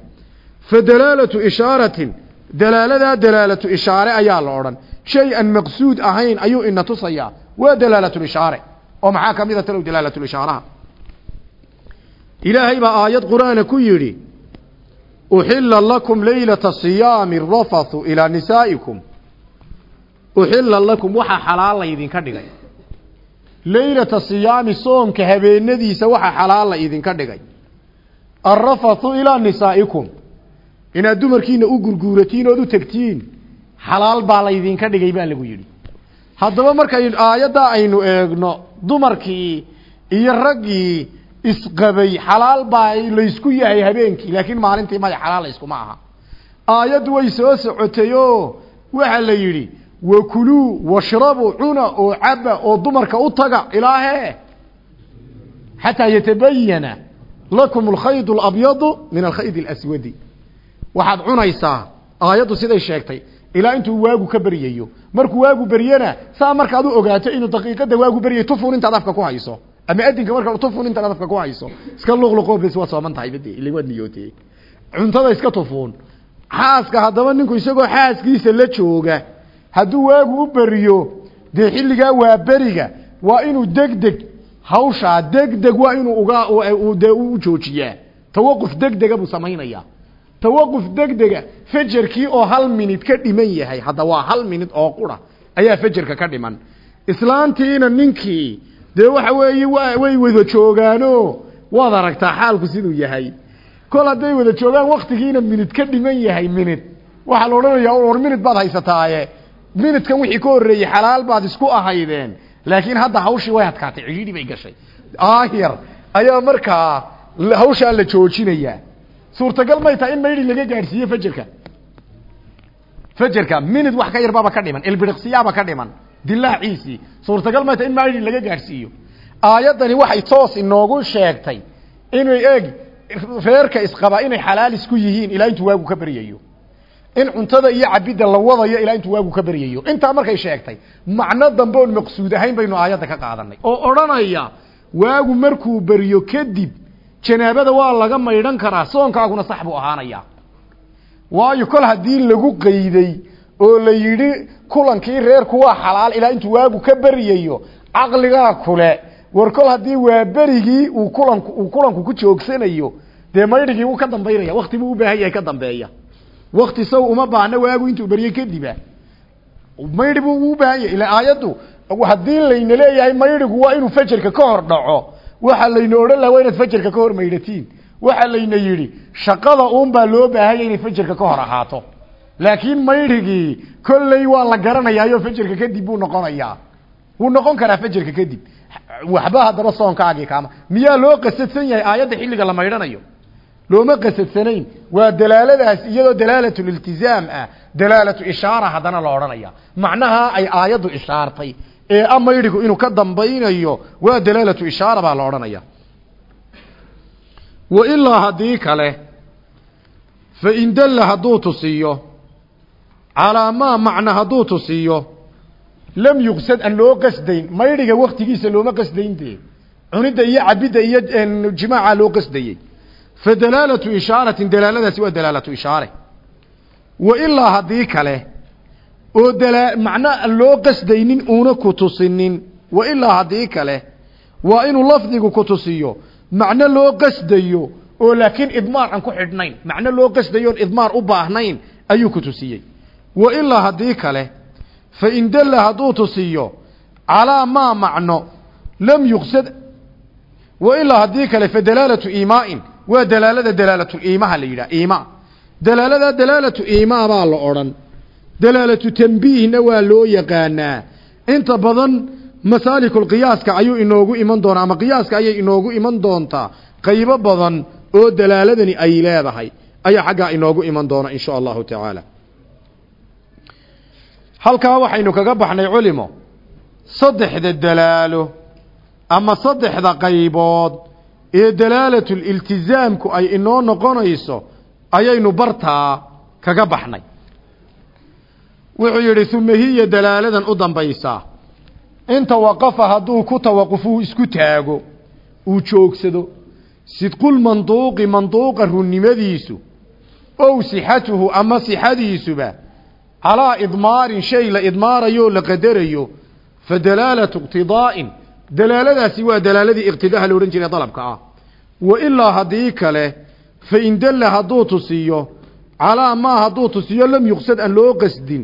Fa dalaalatu ishaaratin dalaaladaa dalaalatu ishaare ayaa la odhan. Shay aan maqsuud ahayn ayuu ina tusayaa. Waa dalaalatulishaare oo maxaa ka mid a talow dalaalatulishaaraha ilaahay baa aayad qur'aana ku yidhi uxila lakum leylata siyaami rafathu ilaa nisaa'ikum. Uxila lakum waxaa xalaal laydinka dhigay. Leylata siyaami soomka habeenadiisa waxaa xalaal la idinka dhigay. Alrafathu ilaa nisaa'ikum. Inaad dumarkiina u gurguuratiin ood u tegtiin xalaal baa laydinka dhigay baa lagu yidhi. Haddaba markay aayaddaa aynu eegno dumarkii iyo raggii isqabay xalaal baa laysku yahay habeenkii laakiin maalintii maya xalaal layskuma aha. Aayaddu way soo socotay oo waxaa la yidhi wakuluu washrabuu cuna oo caba oo dumarka u taga ilaahee xataa yatabayana lakum alkhayd alabyadu min alkhayd alaswadi. Waxaad cunaysaa aayaddu siday sheegtay ilaa intuu waagu ka beryayo markuu waagu beryana saa markaad u ogaato inuu daqiiqada waagu beryay tufun intaad afka ku hayso ama adinka marka tufun intaad afka ku hayso iska luqluqo bes waa sooman tahay bade ila waad cuntada iska tufuun xaaska haddaba ninku isagoo xaaskiisa la jooga hadduu waagu u beriyo dee xilligaa waa beriga waa inuu degdeg hawshaa degdeg waa inuu uga dee u joojiyaa. Tawaquf degdega buu samaynayaa. Tawaquf degdega fajarkii oo hal minid ka dhiman yahay hadda waa hal minid oo qura ayaa fajarka ka dhiman. Islaantiina ninkii dee waxa weeye wa way wada joogaano. Waad aragtaa xaalku siduu yahay. Kol hadday wada joogaan waktigiina minid ka dhiman yahay minid waxaa la odhanayaa war minid baad haysataaye. Minidkan wixii ka horreeyey xalaal baad isku ahaydeen. Laakiin hadda hawshii way adkaatay cidhiidhi bay gashay. Aahir ayaa markaa hawshaa la joojinayaa suurtagal may tahay in maydhi laga gaadhsiiyo fajerka fajerka minid wax ka yarbaaba ka dhiman ilbiriqsiyaaba ka dhiman dilaaciisii suurtagal may tahay in maydhi laga gaadhsiiyo aayaddani waxay toos inoogu sheegtay inay eeg reerka isqaba inay xalaal isku yihiin ilaa intuu waagu ka baryayo. In cuntada iyo cabidda la wadayo ilaa intuu waagu ka baryayo. Intaa markay sheegtay macno dambe oon maqsuud ahayn baynu aayadda ka qaadanay. Oo odhanaya waagu markuu beryo kadib janaabada waa laga maydhan karaa soonkaaguna sax buu ahaanaya waayo kol haddii lagu qayday oo la yidhi kulankii reerku waa xalaal ilaa intuu waagu ka beryayo caqligaa kule. War kol haddii waa berigii uu kulanku uu kulanku ku joogsanayo dee maydhigii wuu ka dambaynaya wakti buu u ka dambeeya. Wakti saw uma baahna waagu intuu berye kadiba maydhi buu u baahan yahay ila aayaddu haddii layna leeyahay maydhigu waa inuu fajarka ka hor dhaco. Waxa layna odhan laha waa inaad fajarka ka hor maydhatiin. Waxa layna yidhi shaqada uun baa loo baahanya inay fajarka ka hor ahaato laakiin maydhigii kolley waa la garanayaayo fajarka kadib buu noqonayaa. Wuu noqon karaa fajarka kadib. Waxba haddaba soonkaagii kaama. Miyaa loo qasadsan yahay aayadda xilliga la maydhanayo? Looma qasadsanayn waa dalaaladaas iyadoo dalaalatuliltizaam ah dalaalatu ishaara haddana la odhanaya macnaha ay aayaddu ishaartay ee a maydhigu inuu ka dambaynayo waa dalaalatu ishaara baa la odhanaya wa ilaa haddii kale fa in dalla hadduu tusiyo calaa maa macna hadduu tusiyo lam yuqsad aan loo qasdayn maydhiga waktigiisa looma qasdayn dee cunidda iyo cabidda iyo jimaaca loo qasdayey fa dalaalatu ishaaratin dalaaladaasi waa dalaalatu ishaare. Wa ilaa haddii kale oo dalaa macno aan loo qasdaynin uuna ku tusinin wa ilaa haddii kale waa inuu lafdigu ku tusiyo macno loo qasdayo oo laakiin idmaar aan ku xidhnayn macno loo qasdayo oon idmaar u baahnayn ayuu ku tusiyey wa ilaa haddii kale fa in dalla hadduu tusiyo calaa maa macno lam yuqsad wa ilaa haddii kale fa dalaalatu iimaa'in waa dalaalada dalaalatu iimaha la yidhaha iima dalaalada dalaalatu iimaa baa la odhan. Dalaalatu tanbiihna waa loo yaqaanaa. Inta badan masaalikulqiyaaska ayuu inoogu iman doonaa ama qiyaaska ayay inoogu iman doontaa. Qaybo badan oo dalaaladani ay leedahay ayaa xaggaa inoogu iman doona in sha allahu tacaala halkaa waxaynu kaga baxnay culimo. Saddexda dalaalo ama saddexda qaybood ee dalaalatuliltizaamku ay inoo noqonayso ayaynu bartaa kaga baxnay. Wuxuu yidhi uma hiya dalaaladan u dambaysaa in tawaqafa hadduu ku tawaqufuu isku taago uu joogsado sidqulmanduuqi manduuqa runnimadiisu ow sixatuhu ama sixadiisuba calaa idmaarin shay la idmaarayo la qadarayo fa dalaalatu iqtidaa'in. Dalaaladaasi waa dalaaladii iqtidaha la odhan jiray dalabka ah. Wa ilaa haddii kale fa in dalla hadduu tusiyo calaa maa hadduu tusiyo lam yuqsad aan loo qasdin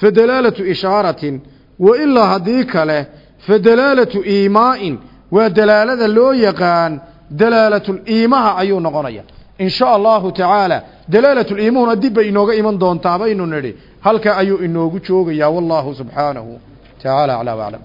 fa dalaalatu ishaaratin. Wa ilaa haddii kale fa dalaalatu iimaa'in. Waa dalaalada loo yaqaan dalaalatuliimaha ayuu noqonaya in sha allahu tacaala dalaalatuliimuhuna dib bay inooga iman doontaa baynu nidhi halka ayuu inoogu joogayaa wallahu subxaanahu tacaala aclaa waclam